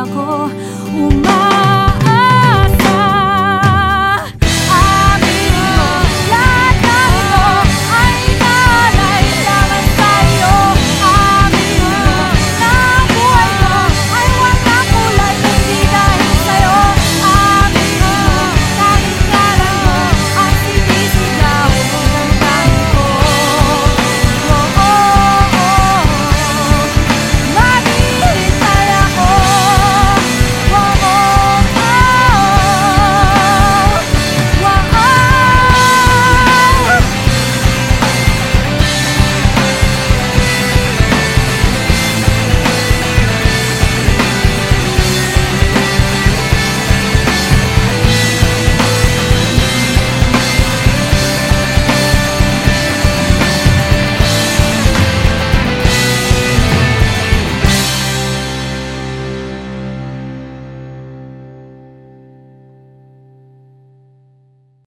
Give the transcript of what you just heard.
ako. Umay